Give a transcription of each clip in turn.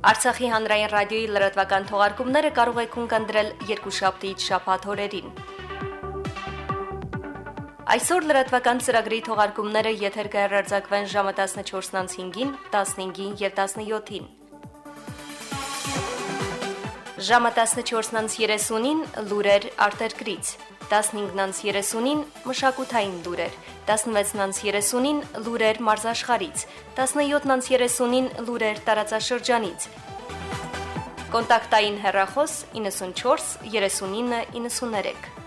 Արցախի հանրային ռադիոյի լրատվական թողարկումները կարող եք ունկնդրել երկուշաբթիից շաբաթ օրերին։ Այսօր լրատվական ծրագրի թողարկումները եթեր կհեռարձակվեն ժամը 14:05-ին, 15-ին եւ 17-ին։ Ժամը 14:30-ին լուրեր արտերկրից, 15:30-ին մշակութային լուրեր, 16:30-ին լուրեր մարզաշխարից, 17:30-ին լուրեր տարածաշրջանից։ Կոնտակտային հեռախոս 94 39 93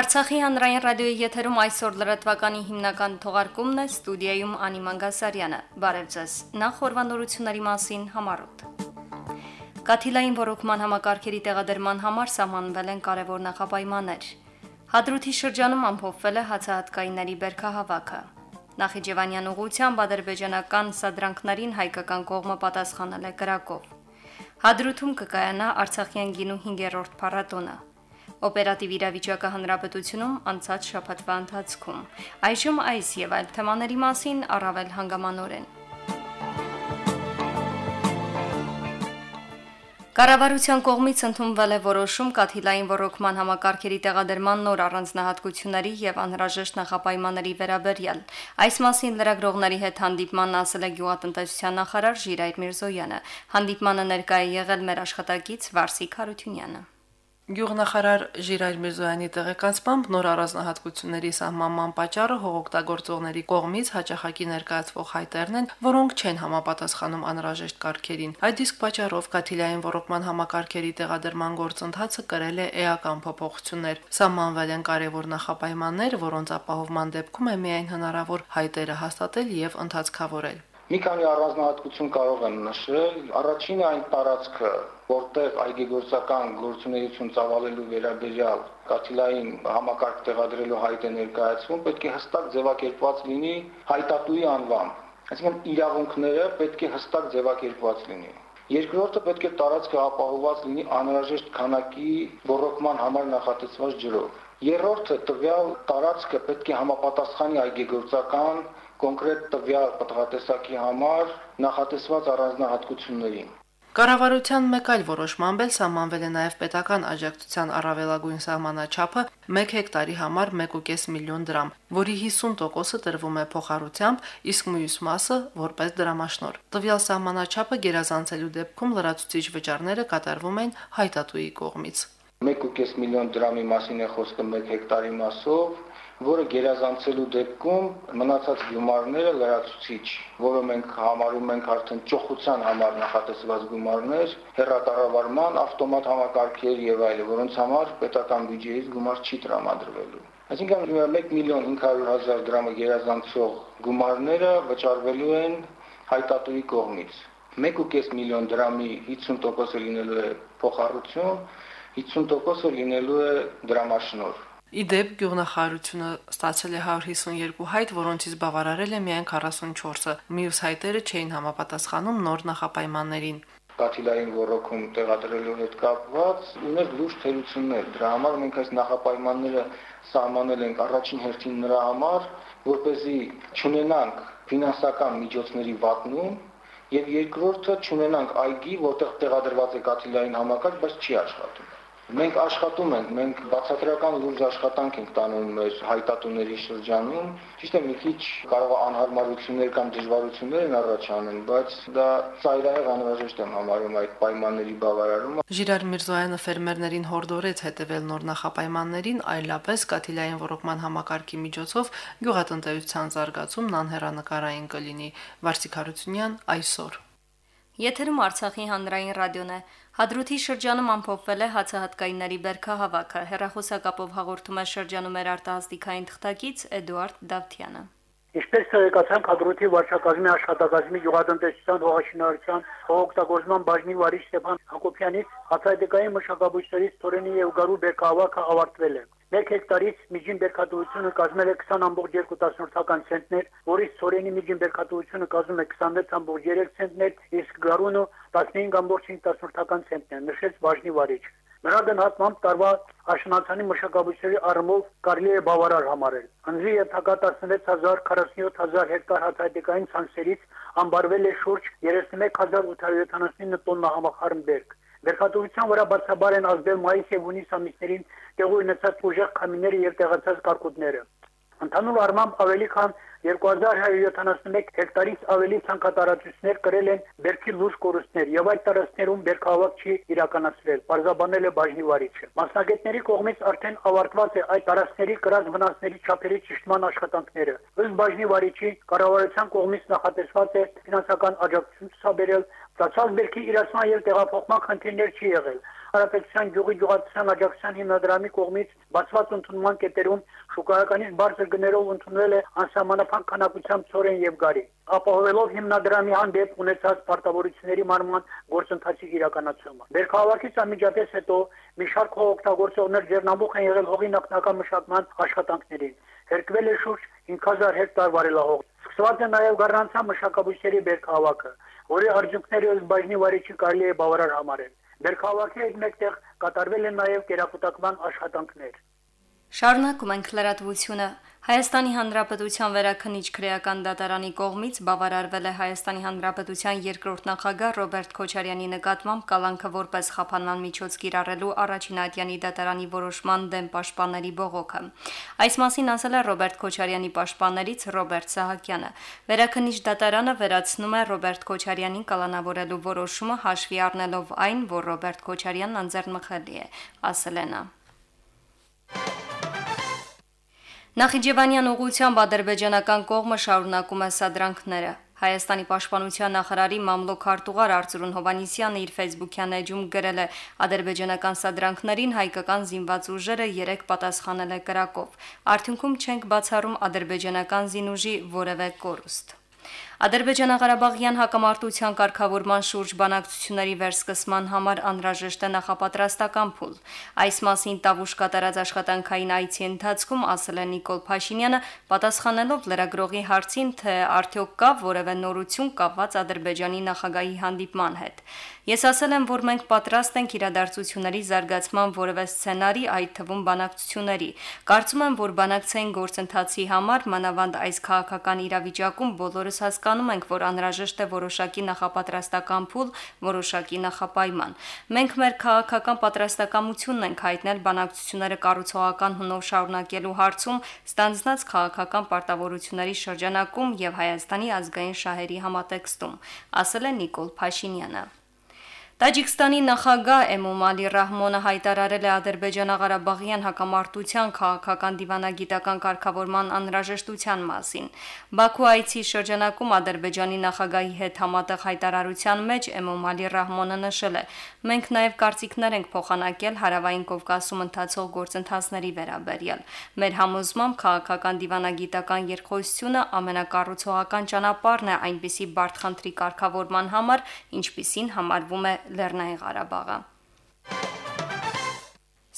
Արցախի հանրային ռադիոյի եթերում այսօր լրատվականի հիմնական թողարկումն է ստուդիայում Անի Մանգասարյանը։ Բարև ձեզ։ Նախ խորվանորությունների մասին համարոտ։ Կաթիլային ռոռոկման համակարգերի տեղադրման համար սահմանվել են կարևոր նախապայմաններ։ Հադրութի շրջանում ամփոփվել է հացահատկայինների բերքահավաքը։ Նախիջևանյան ուղությամբ ադրբեջանական սադրանքներին հայկական կողմը պատասխանել է գրակով։ Հադրութում կկայանա Արցախյան գինու 5-րդ փառատոնը։ Օպերատիվ իրավիճակը հանրապետությունում անցած շաբաթվա ընթացքում։ Այժմ այս եւ այլ թեմաների մասին առավել հանգամանորեն։ Կառավարության կողմից ընդունվել է որոշում Կաթիլային ռոռոկման համակարգերի տեղադրման նոր առանձնահատկությունների եւ անհրաժեշտ նախապայմանների վերաբերյալ։ Այս մասին լրագրողների հետ հանդիպման ասել է գյուղատնտեսության նախարար Ժիրայր Միրզոյանը։ Հանդիպմանը ներկայ է եղել մեր աշխատակից Վարսիկ Հարությունյանը։ Գյուղնախարար Ժիրայր Միրզոյանի տեղեկացմամբ նոր առանձնահատկությունների սահմանման պատճառը հողօգտագործողների կողմից հաճախակի ներկայացվող հայտերն են, որոնք չեն համապատասխանում անհրաժեշտ կարգերին։ Այդ իսկ պատճառով Կաթիլային ռոռոկման համակարգերի տեղադրման գործընթացը կրել է էական փոփոխություններ։ Սահմանվել են կարևոր նախապայմաններ, որոնց ապահովման դեպքում է միայն հնարավոր հայտերը հաստատել եւ ընդհանցքավորել։ Մի քանի առանձնահատկություն կարող եմ նշել։ Առաջինը այն տարածքը, որտեղ այգեգործական գործունեություն ծավալելու վերաբերյալ կաթիլային համակարգ տեղադրելու հայտ է ներկայացվում, պետք է հստակ ձևակերպված լինի հայտատուի անվամբ։ Այսինքն իրավունքները պետք է հստակ ձևակերպված լինի։ Երկրորդը պետք է տարածքը ապահովված լինի անհրաժեշտ քանակի ռոռոկման համար նախատեսված ջրով։ Երրորդը տվյալ տարածքը պետք է համապատասխանի այգեգործական կոնկրետ տվյալ պտղատեսակի համար նախատեսված առանձնահատկություններին։ Կառավարության մեկ այլ որոշմամբ էլ սահմանվել է նաև պետական աջակցության առավելագույն սահմանաչափը 1 հեկտարի համար 1.5 միլիոն դրամ, որի 50%-ը տրվում է փոխառությամբ, իսկ մյուս մասը որպես դրամաշնոր։ Տվյալ սահմանաչափը գերազանցելու դեպքում լրացուցիչ վճարները կատարվում են հայտատուի կողմից։ 1.5 միլիոն դրամի մասին է խոսքը 1 հեկտարի մասով, որը գերազանցելու դեպքում մնացած գումարները լրացուցիչ, որը մենք համարում ենք արդեն ճոխության համար նախատեսված գումարներ, հերատառավարման ավտոմատ համակարգեր եւ այլն, որոնց համար պետական բյուջեից գումար չի տրամադրվելու։ Այսինքն 1 միլիոն 500 հազար դրամը գերազանցող գումարները վճարվելու են հայտատուի կողմից։ 1.5 միլիոն դրամի 50%-ը լինելու է փոխառություն, 50%-ը լինելու է դրամաշնոր։ Իդեպ գյուղնախարությունը ստացել է 152 հայտ, որոնցից բավարարել է միայն 44-ը։ Մյուս հայտերը չէին համապատասխանում նոր նախապայմաններին կաթիլային ռոռոքում տեղադրելու հետ կապված ուներ լուրջ թերություններ։ Դրա համար մենք այս նախապայմանները սահմանել ենք առաջին հերթին նրա համար, որ เป զի չունենանք ֆինանսական միջոցների վատնում եւ երկրորդը չունենանք այգի, որտեղ տեղադրված է կաթիլային համակարգ, բայց չի աշխատում։ Մենք աշխատում ենք, մենք բացատրական լուրջ աշխատանք ենք տանում մեր հայտատուների շրջանում։ Ճիշտ է, մի քիչ կարող անհարմարություններ կամ դժվարություններ են առաջանեն, բայց դա ծայրահեղ անհրաժեշտ եմ համարում այդ պայմանների բավարարումը։ Ժիրար Միրզոյանը ֆերմերներին հորդորեց հետևել նոր նախապայմաններին, այլապես կաթիլային ռոռոկման համակարգի միջոցով գյուղատնտեսության զարգացումն անհեռանկարային կլինի։ Վարսիկ Հարությունյան այսօր Եթերում Արցախի հանրային ռադիոն է։ Հադրութի շրջանում ամփոփվել է հացահատկայինների բերքահավաքը։ Հերրախոսակապով հաղորդում է շրջանում մեր արտահասթիկային թղթակից Էդուարդ Դավթյանը։ Ինչպես ցերեկացան կադրութի վարչակազմի աշխատակազմի յուղատնտեսության հողաշինարարության հողօգտագործման բաժնի վարիչ Ստեփան Հակոբյանից հացահատկային մշակաբույսերից Թորենի եւ Գարու բերքահավաքը ավարտվել է։ 1 հեկտարից միջին բերքատվությունը կազմել է 20.2 ցենտներ, որից ծորենի միջին բերքատվությունը կազմում է 26.3 ցենտներ, իսկ գարունը 15.5 ցենտներ, նշեց բաժնի վարիչ։ Նրա գնահատմամբ տարվա աշնանացանի մշակաբույսերի առումով կարելի է բավարար համարել։ Անձի յետակա 16047 հեկտար հացահատիկային ցանցերից ամբարվել է շուրջ 31879 տոննա համախառն բերք։ Բերքատվության վրա բացաբար են ազդել մայիս եւ հունիս ամիսներին տեղի ունեցած ուժեղ քամիները եւ տեղացած կարկուտները։ Ընդհանուր առմամբ ավելի քան 2171 հեկտարից ավելի ցանկատարածություններ կրել են բերքի լուրջ կորուստներ եւ այդ տարածքներում բերքահավաք չի իրականացրել, բարձաբանել է բաժնի վարիչը։ Մասնագետների կողմից արդեն ավարտված է այդ տարածքների կրած վնասների չափերի ճշտման աշխատանքները։ Ըստ բաժնի վարիչի կառավարության կողմից նախատեսված է ֆինանսական աջակցություն ցուցաբերել, ստացած բերքի իրացման եւ տեղափոխման խնդիրներ չի եղել։ Հարաբերության գյուղի գյուղացիական աջակցության հիմնադրամի կողմից բացված ընդունման կետերում շուկայականից բարձր գներով ընդունվել է անսահմանափակ քանակությամբ ծորեն եւ գարի, ապահովելով հիմնադրամի հանդեպ ունեցած պարտավորությունների մարման գործընթացի իրականացումը։ Բերքահավաքից անմիջապես հետո մի շարք օգտագործողներ ձեռնամուխ են եղել հողի նախնական մշակման աշխատանքներին։ Հերկվել է շուրջ 5000 հեկտար վարելահող։ Սկսված է նաև գառնանցա մշակաբույսերի բերքահավաքը, որի արդյունքները ըստ բաժնի վարիչի կարելի է բավարար համարել։ Ներքաղաքի հետ մեկտեղ կատարվել են նաև կերապուտակման աշխատանքներ։ Շարունակում ենք լրատվությունը։ Հայաստանի Հանրապետության վերաքնիչ քրեական դատարանի կողմից բավարարվել է Հայաստանի Հանրապետության երկրորդ նախագահ Ռոբերտ Քոչարյանի նկատմամբ կալանքը որպես խափանման միջոց կիրառելու առաջին ատյանի դատարանի որոշման դեմ պաշտպանների բողոքը։ Այս մասին ասել է Ռոբերտ Քոչարյանի պաշտպաններից Ռոբերտ Սահակյանը։ Վերաքնիչ դատարանը վերացնում է Ռոբերտ Քոչարյանին կալանավորելու որոշումը հաշվի առնելով այն, որ Ռոբերտ Քոչարյանն անձեռնմխելի է, ասել է նա. Նախիջևանյան ուղությամբ ադրբեջանական կողմը շարունակում է սադրանքները։ Հայաստանի պաշտպանության նախարարի մամլոք արտուղար Արծրուն Հովանիսյանը իր Facebook-յան էջում գրել է. «Ադրբեջանական սադրանքներին հայկական զինված ուժերը 3 պատասխանել է կրակով։ Արդյունքում չենք բացառում ադրբեջանական զինուժի որևէ կորուստ»։ Ադրբեջանա-Ղարաբաղյան հակամարտության կարգավորման շուրջ բանակցությունների վերսկսման համար անհրաժեշտ է նախապատրաստական փուլ։ Այս մասին Տավուշ կատարած աշխատանքային այցի ընթացքում ասել է Նիկոլ Փաշինյանը, պատասխանելով լրագրողի հարցին, թե արդյոք կա որևէ նորություն կապված Ադրբեջանի նախագահի հանդիպման հետ։ Ես ասել եմ, որ մենք պատրաստ ենք իրադարձությունների զարգացման որևէ սցենարի, այդ թվում բանակցությունների։ Կարծում եմ, որ բանակցային գործընթացի համար մանավանդ այս քաղաքական իրավիճակում բոլորս հասկանում ենք, որ անհրաժեշտ է որոշակի նախապատրաստական փուլ, որոշակի նախապայման։ Մենք մեր քաղաքական պատրաստակամությունն ենք հայտնել բանակցությունները կառուցողական հնով շարունակելու հարցում ստանձնած քաղաքական պարտավորությունների շրջանակում եւ Հայաստանի ազգային շահերի համատեքստում, ասել է Նիկոլ Փաշինյանը։ Տաջիկստանի նախագահ Էմոմալի Ռահմոնը հայտարարել է Ադրբեջանա-Ղարաբաղյան հակամարտության քաղաքական դիվանագիտական կարգավորման անհրաժեշտության մասին։ Բաքու այցի շրջանակում Ադրբեջանի նախագահի հետ համատեղ հայտարարության մեջ Էմոմալի Ռահմոնը նշել է. «Մենք նաև կարծիքներ ենք փոխանակել հարավային Կովկասում ընթացող գործընթացների վերաբերյալ։ Մեր համոզմամբ քաղաքական դիվանագիտական երկխոսությունը ամենակառուցողական ճանապարհն է այնպիսի բարդ խնդրի կարգավորման համար, ինչպիսին համարվում է Լեռնային Ղարաբաղը։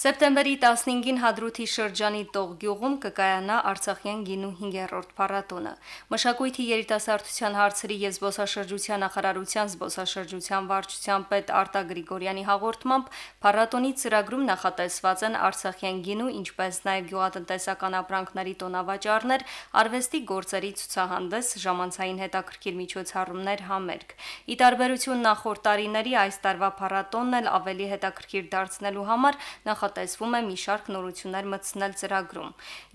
Սեպտեմբերի 15-ին Հադրութի շրջանի Տողգյուղում կկայանա Արցախյան գինու 5-րդ փառատոնը։ Մշակույթի երիտասարդության հարցերի եւ զբոսաշրջության նախարարության զբոսաշրջության վարչության պետ Արտա Գրիգորյանի հաղորդմամբ փառատոնի ծրագրում նախատեսված են Արցախյան գինու, ինչպես նաեւ գյուղատնտեսական ապրանքների տոնավաճառներ, արվեստի գործերի ցուցահանդես, ժամանցային հետաքրքիր միջոցառումներ համերգ։ Ի տարբերություն նախորդ տարիների այս տարվա փառատոնն էլ ավելի հետաքրքիր դարձնելու համար նախ տրամատեսվում է մի շարք նորություններ մտցնել ծրագրում։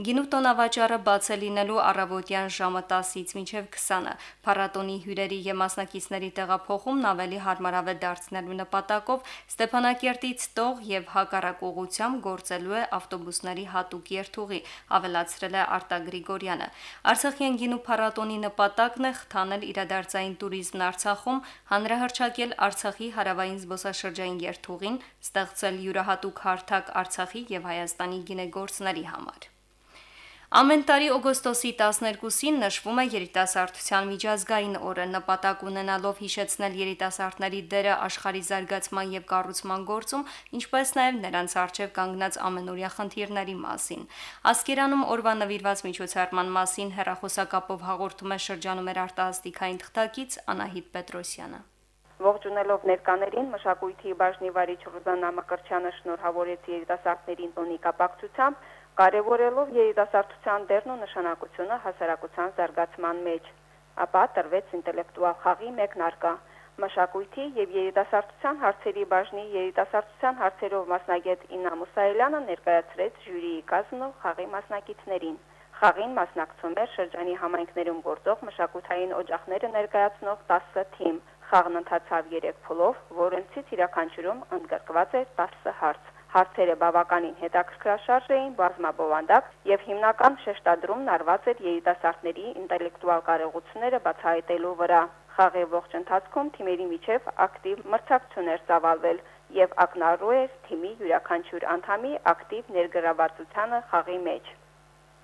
Գինու տոնավաճառը բաց է լինելու առավոտյան ժամը 10-ից մինչև 20-ը։ Փառատոնի հյուրերի եւ մասնակիցների տեղափոխումն ավելի հարմարավետ դարձնելու նպատակով Ստեփանակերտից տող եւ հակառակ ուղությամ գործելու է ավտոբուսների հատուկ երթուղի, ավելացրել է Արտա Գրիգորյանը։ Արցախյան գինու փառատոնի նպատակն է խթանել իրադարձային туриզմն Արցախում, հանրահրճակել Արցախի հարավային զբոսաշրջային երթուղին, ստեղծել յուրահատուկ հարթակ օրինակ Արցախի եւ Հայաստանի գինեգործների համար։ Ամեն տարի օգոստոսի 12-ին նշվում է երիտասարդության միջազգային օրը, նպատակ ունենալով հիշեցնել երիտասարդների դերը աշխարհի զարգացման եւ կառուցման գործում, ինչպես նաեւ նրանց արժեվ կանգնած ամենօրյա խնդիրների մասին։ Ասկերանում օրվա նվիրված միջոցառման մասին հերախոսակապով հաղորդում է շրջանում արտահասթիկային թղթակից Անահիտ Պետրոսյանը։ Ողջունելով ներկաներին մշակույթի բաժնի վարիչ Ռուզանա Մկրչյանը շնորհավորեց երիտասարդներին տոնի կապակցությամբ, կարևորելով երիտասարդության դերն ու նշանակությունը հասարակության զարգացման մեջ։ Ապա տրվեց ինտելեկտուալ խաղի մեկնարկը մշակույթի եւ երիտասարդության հարցերի բաժնի երիտասարդության հարցերով մասնագետ Իննա Մուսայելյանը ներկայացրեց ժյուրիի կազմն ու խաղի մասնակիցներին։ Խաղին մասնակցում էր շրջանի համայնքներում գործող մշակութային օջախները ներկայացնող 10 թիմ։ Խաղն ընթացավ 3 փուլով, որոնցից յուրաքանչյուրում ընդգրկված էր 10 հարց։ Հարցերը բավականին հետաքրքրաշարժ էին, բազմաբովանդակ եւ հիմնական շեշտադրումն արված էր երիտասարդների ինտելեկտուալ կարողությունները բացահայտելու վրա։ Խաղի ողջ ընթացքում թիմերի միջև ակտիվ մրցակցություններ ծավալվել եւ ակնառու էր թիմի յուրաքանչյուր անդամի ակտիվ ներգրավվածությանը խաղի մեջ։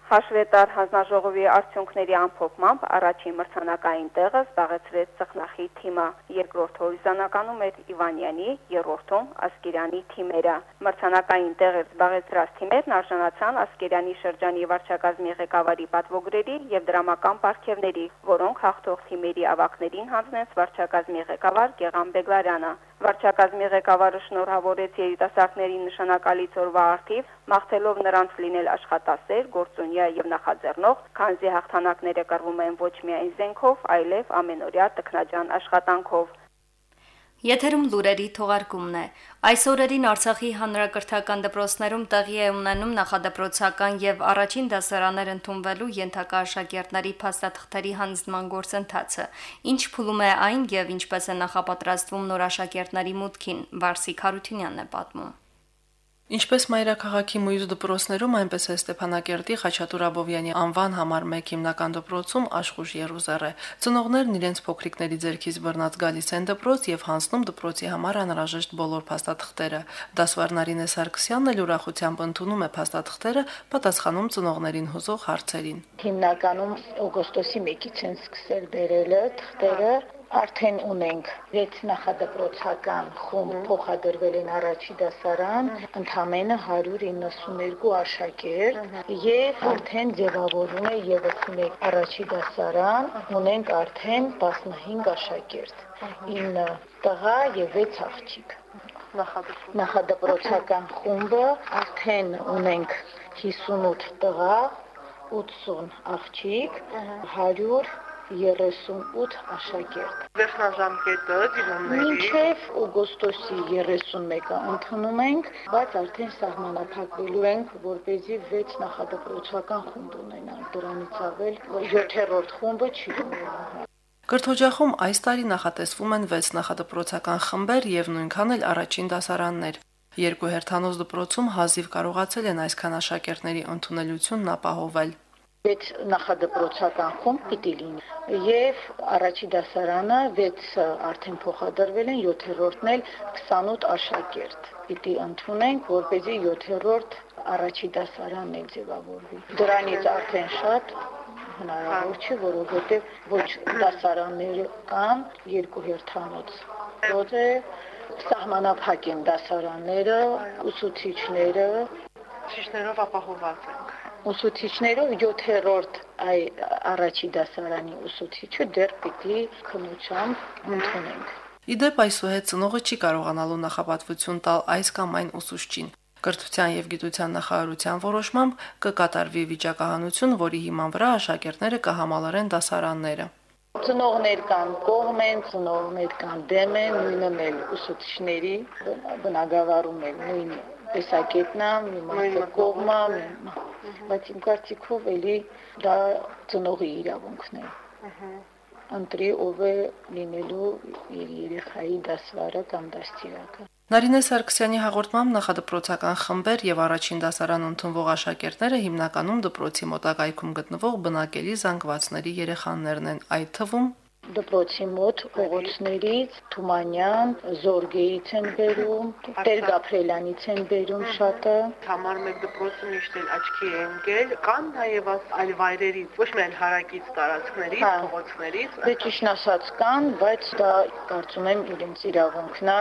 Հաշվետար հանձնաժողովի արդյունքների ամփոփմամբ առաջին մրցանակային տեղը զբաղեցրեց Ծխնախի թիմը, երկրորդ հորիզոնականում էր Իվանյանի, երրորդում Ասկերյանի թիմերը։ Մրցանակային տեղը զբաղեցրած թիմերն արժանացան Ասկերյանի շրջանի վարչակազմի ղեկավարի պատվոգրերի եւ դրամական պարգևների, որոնք հաղթող թիմերի ավակներին հանձնեց վարչակազմի ղեկավար Գեգամ Բեգլարյանը։ Վարչակազմի ղեկավարը շնորհավորեց երիտասարդների նշանակալից օրվա արդիվ, մաղթելով նրանց լինել աշխատասեր, գործունյա եւ նախաձեռնող, քանզի հաղթանակները կռվում են ոչ միայն զենքով, այլև ամենօրյա տքնաջան աշխատանքով։ Եթերում լուրերի թողարկումն է։ Այս օրերին Արցախի հանրակրթական դպրոցներում տեղի է ունենում նախադպրոցական եւ առաջին դասարաններ ընդունվելու ենթակա աշակերտների փաստաթղթերի հանձնման գործընթացը։ Ինչ փուլում է այն եւ ինչպես է նախապատրաստվում նոր աշակերտների մուտքին, Վարսիկ Հարությունյանն է պատմում։ Ինչպես մայրաքաղաքի մույս դպրոցներում, այնպես է Ստեփանակերտի Խաչատուր Աբովյանի անվան համար 1 հիմնական դպրոցում աշխուժ Երուսաղե։ Ծնողներն իրենց փոքրիկների ձեռքից բռնած գալիս են դպրոց եւ հանձնում դպրոցի համար անհրաժեշտ բոլոր փաստաթղթերը։ Դասվարնարինե Սարգսյանն էլ ուրախությամբ ընդունում է փաստաթղթերը, պատասխանում ծնողներին հուզող հարցերին։ Հիմնականում օգոստոսի 1-ից են սկսել բերելը թղթերը, արդեն ունենք 6 նախադպրոցական խումբ փոխադրվել են առաջի դասարան, ընդամենը 192 աշակերտ եւ արդեն ձևավորվում է եւս մեկ առաջի դասարան, ունենք արդեն 15 աշակերտ, 9 տղա եւ 6 աղջիկ նախադպրոցական խումբը արդեն ունենք 58 տղա 80 աղջիկ 100 38 աշակերտ։ Վերջնաժամկետը դիմումների Մինչև օգոստոսի 31-ը ընդունում ենք, բայց արդեն սահմանափակվելու ենք, որ เป զի 6 նախադպրոցական խումբ ունենանք։ Դրանից ավել 7-րդ խումբը չի ունենա։ Կրթօջախում այս տարի նախատեսվում են 6 նախադպրոցական խմբեր եւ նույնքան էլ առաջին դասարաններ։ Երկու հերթանոց դպրոցում հազիվ կարողացել են այսքան աշակերտների ընդունելությունն ապահովել վեց նախադպրոցական խումբ պիտի լինի եւ առաջի դասարանը 6 արդեն փոխադրվել են 7-րդն էլ 28 աշակերտ պիտի ընդունենք որպեսզի 7-րդ առաջի դասարանն էլ ձևավորվի դրանից արդեն շատ հնարավոր չէ որովհետեւ ոչ դասարաններ կան երկու հերթանոց ոդե սահմանափակ են դասարանները ուսուցիչները ուսուցիչներով ապահոված ենք ուսուցիչներով 7-րդ այ առաջի դասարանի ուսուցիչը դեռ պիտի քննությամբ ընդունենք։ Իդեպ այսուհետ ծնողը չի կարողանալու նախապատվություն տալ այս կամ այն ուսուցչին։ Կրթության եւ գիտության նախարարության որոշմամբ կկատարվի վիճակահանություն, որի հիման վրա աշակերտները կհամալարեն դասարանները։ Ծնողներ կան կողմ են, ծնողներ կան դեմ են, նույնը էլ ուսուցիչների բնագավառում են նույն տեսակետն է, մի մասը կողմա, բայց իմ կարծիքով էլի դա ծնողի իրավունքն է։ ընտրի ով է լինելու իր երեխայի դասվարը կամ դաստիարակը։ Նարինե Սարգսյանի հաղորդմամբ նախադպրոցական խմբեր եւ առաջին դասարան ընդունվող աշակերտները հիմնականում դպրոցի մոտակայքում գտնվող բնակելի զանգվածների երեխաներն են, այդ թվում դպրոցի մոտ փողոցներից Թումանյան, Զորգեից են բերում, Տեր Գաբրելյանից են բերում շատը։ Համար մեկ դպրոցը միշտ էլ աչքի է ընկել, կան նաև այլ վայրերից, ոչ միայն հարակից տարածքներից, փողոցներից։ Դե ճիշտ ասած կան, բայց դա կարծում եմ իրենց իրավունքն է,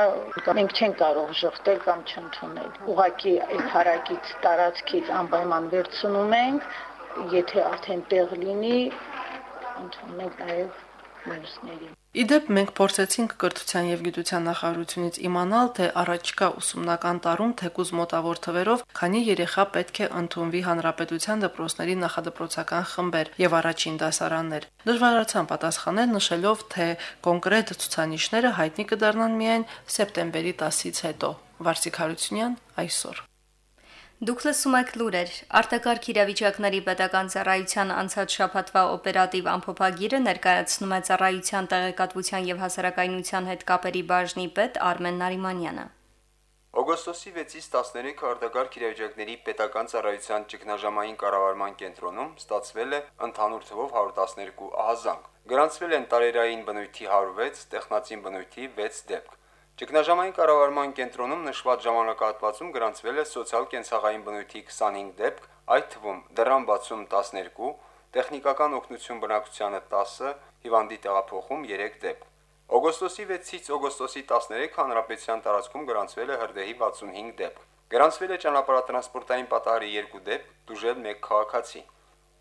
մենք չենք կարող շղթել կամ չընդունել։ Ուղղակի այս հարակից տարածքից անպայման վերցնում ենք, եթե արդեն տեղ լինի, ընդունում ենք նաև մյուսներին Իդեպ մենք փորձեցինք կրթության եւ գիտության նախարարությունից իմանալ, թե առաջիկա ուսումնական տարում թեկուզ մոտավոր թվերով քանի երեխա պետք է ընդունվի հանրապետության դպրոցների նախադպրոցական խմբեր եւ առաջին դասարաններ։ Դժվարացան պատասխանել նշելով, թե կոնկրետ ցուցանիշները հայտնի կդառնան միայն սեպտեմբերի 10-ից հետո։ Վարսիկ Հարությունյան այսօր Դուք լսում եք լուրեր։ Արտակարգ իրավիճակների պետական ծառայության անցած շաբաթվա օպերատիվ ամփոփագիրը ներկայացնում է ծառայության տեղեկատվության եւ հասարակայնության հետ կապերի բաժնի պետ Արմեն Նարիմանյանը։ Օգոստոսի 6-ից 13 արտակարգ իրավիճակների պետական ծառայության ճգնաժամային կառավարման կենտրոնում ստացվել է ընդհանուր թվով 112 ահազանգ։ Գրանցվել են տարերային բնույթի 106, տեխնացին բնույթի 6 դեպք։ Ճգնաժամային կառավարման կենտրոնում նշված ժամանակահատվածում գրանցվել է սոցիալ-կենցաղային բնույթի 25 դեպք, այդ թվում դրան բացում 12, տեխնիկական օգնություն բնակչությանը 10, հիվանդի տեղափոխում 3 դեպք։ Օգոստոսի 6-ից օգոստոսի 13 հանրապետության տարածքում գրանցվել է հրդեհի 65 դեպք։ Գրանցվել է ճանապարհատրանսպորտային պատահարի 2 դեպք, դուժել 1 քաղաքացի։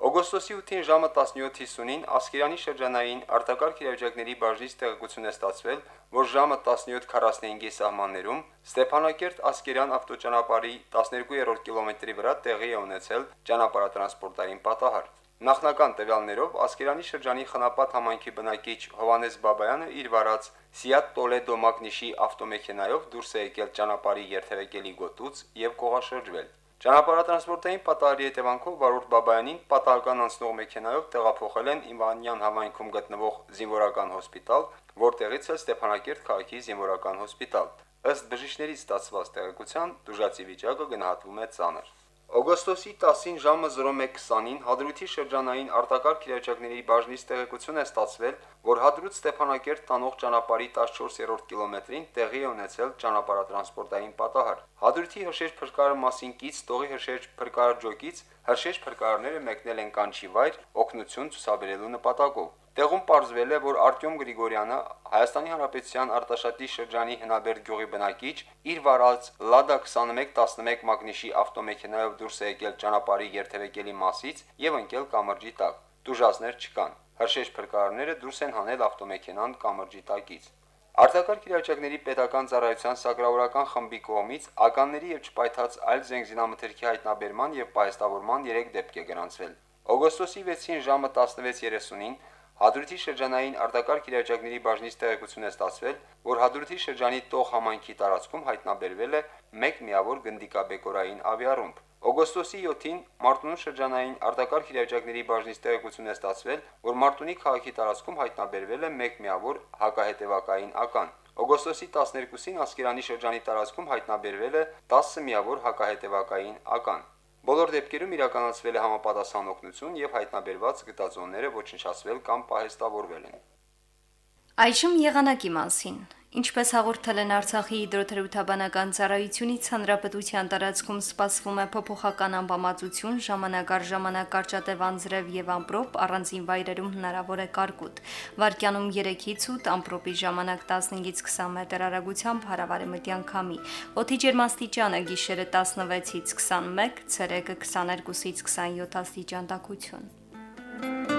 Օգոստոսի 8-ին ժամը 17:50-ին Ասկերանի շրջանային արտակարգ իրավիճակների բաժնից տեղեկություն է ստացվել, որ ժամը 17:45-ի սահմաններում Ստեփանակերտ Ասկերան ավտոճանապարհի 12-րդ կիլոմետրի վրա տեղի է ունեցել ճանապարհատրանսպորտային պատահար։ Նախնական տվյալներով Ասկերանի շրջանի Խնապատ համայնքի բնակիչ Հովանես Բաբայանը իր վարած Seat Toledo Magnishi ավտոմեքենայով դուրս է եկել ճանապարհի երթևեկելի գոտուց եւ կողաշրջվել։ Ճանապարհատրանսպորտային պատահարի հետևանքով Վարորդ Բաբայանին պատահական անցնող մեքենայով տեղափոխել են Իվանյան համայնքում գտնվող զինվորական հոսպիտալ, որտեղից էլ Ստեփանակերտ քաղաքի զինվորական հոսպիտալ։ Ըստ բժիշկների ստացված տեղեկության, դժացի վիճակը գնահատվում է ծանր։ Օգոստոսի 10-ին ժամը 01:20-ին Հադրութի շրջանային արտակարգ իրավիճակների բաժնից տեղեկություն է ստացվել, որ Հադրութ Ստեփանակերտ տանող ճանապարհի 14-րդ կիլոմետրին տեղի է ունեցել ճանապարհատրանսպորտային պատահար։ Հադրութի հրշեջ փրկարարը մասին կից տողի հրշեջ փրկարարջոկից հրշեջ փրկարարները մեկնել են կանչի վայր օգնություն ցուսաբերելու նպատակով։ Տեղում պարզվել է, որ Արտյոմ Գրիգորյանը Հայաստանի Հանրապետության Արտաշատի շրջանի Հնաբերդ գյուղի բնակիչ իր վարած Lada 2111 մագնիշի ավտոմեքենայով դուրս է եկել ճանապարհի երթևեկելի մասից եւ ընկել կամրջի տակ։ Դուժազներ չկան։ Հրշեջ փրկարարները դուրս են հանել ավտոմեքենան կամրջի տակից։ Արտակարգ իրավիճակների պետական ծառայության սակրավորական խմբի կողմից ականների եւ չպայթած այլ զենգզինամթերքի հայտնաբերման եւ պահեստավորման 3 դեպք է գրանցվել։ Օգոստոսի 6-ին ժամը 16:30-ին Հադրութի շրջանային արտակարգ իրավիճակների բաժնից տեղեկություն է ստացվել, որ Հադրութի շրջանի Տող համայնքի տարածքում հայտնաբերվել է մեկ միավոր գնդիկաբեկորային ավիառումբ։ Օգոստոսի 7-ին Մարտունու շրջանային արտակարգ իրավիճակների բաժնից տեղեկություն է ստացվել, որ Մարտունի քաղաքի տարածքում հայտնաբերվել է մեկ միավոր հակահետևակային ական։ Օգոստոսի 12-ին Ասկերանի շրջանի տարածքում հայտնաբերվել է 10 միավոր հակահետևակային ական։ Բոլոր դեպքերում իրականացվել է համապատասխան օգնություն եւ հայտնաբերված գտածոնները ոչնչացվել կամ պահեստավորվել են։ Այժմ եղանակի մասին։ Ինչպես հաղորդել են Արցախի հիդրոթերապևտաբանական ծառայությունից, հանրապետության տարածքում սպասվում է փոփոխական ամպամածություն, ժամանակ առ ժամանակ կարճատև անձրև եւ ամպրոպ, առանձին վայրերում հնարավոր է կարկուտ։ Վարկյանում 3-ից 8, ամպրոպի ժամանակ 15-ից 20 մետր արագությամբ հարավարեմտյան քամի։ Օդի ջերմաստիճանը գիշերը 16-ից 21, ցերեկը 22-ից 27 աստիճան տաքություն։